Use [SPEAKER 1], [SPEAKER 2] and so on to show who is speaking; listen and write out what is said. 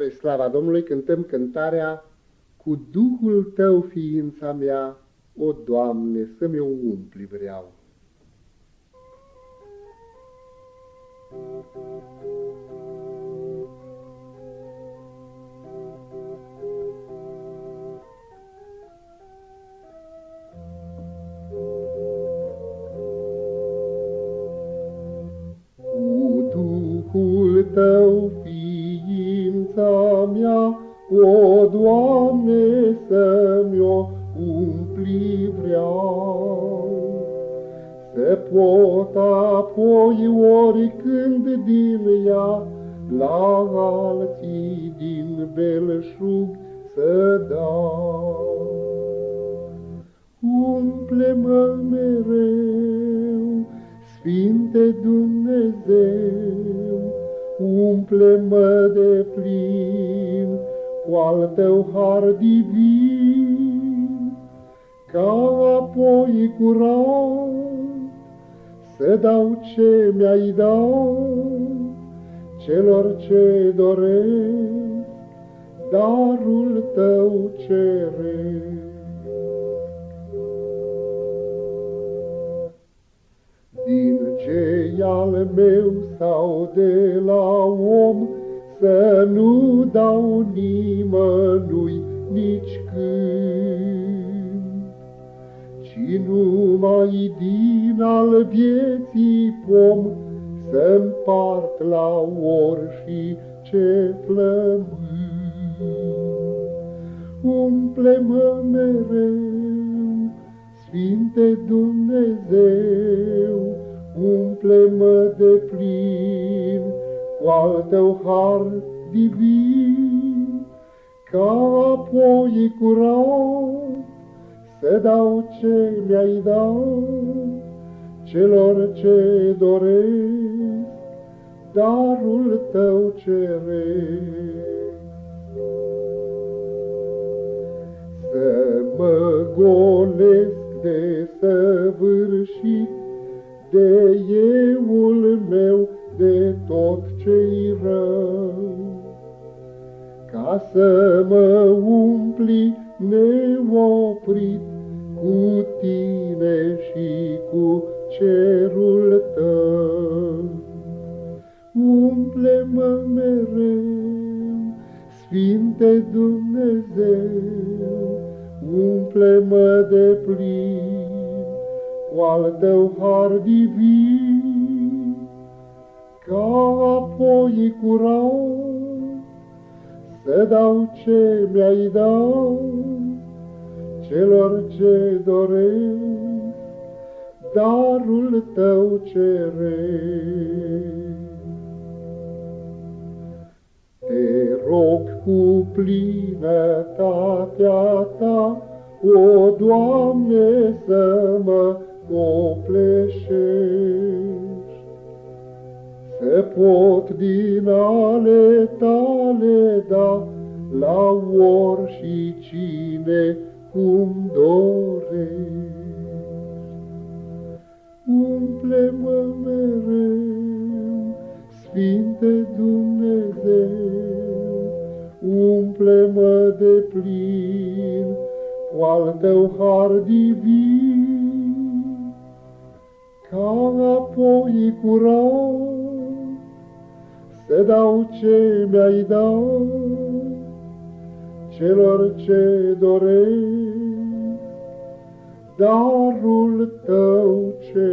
[SPEAKER 1] Spre slava Domnului cântăm cântarea Cu Duhul Tău ființa mea, o Doamne, să mi-o umpli vreau. Cu Duhul Tău ființa mea, o, Doamne, să-mi-o umpli vreau. Să pot apoi oricând din ea, la alții din belșug să dau. Umple-mă mereu, Sfinte Dumnezeu, umple-mă de plin cu al tău har divin, ca apoi curat să dau ce mi-ai dat celor ce doresc darul tău ceresc. Din ce al meu sau de la om, Să nu dau nimănui nici când, Ci numai din al vieții pom, Să-mpart la și ce flământ. Umple-mă mereu, Sfinte Dumnezeu, umple-mă de plin cu al tău har divin, ca apoi curat să dau ce mi-ai dat celor ce doresc darul tău ceresc. Să mă golesc de săvârșit, de euul meu, de tot ce-i rău. Ca să mă umpli neoprit cu tine și cu cerul tău. Umple-mă mereu, Sfinte Dumnezeu, umple-mă de plin cu al tău har divin, ca apoi curat să dau ce mi-ai dat celor ce doresc darul tău ceresc. Te rog cu plinătatea ta, O, Doamne, să mă copleșești, Să pot din ale tale da la or și cine cum dorești. Umple-mă mereu, Sfinte Dumnezeu, umple-mă de plin cu al tău har divin, ca apoi curat te dau ce mi-ai dat celor ce dorești, darul tău ce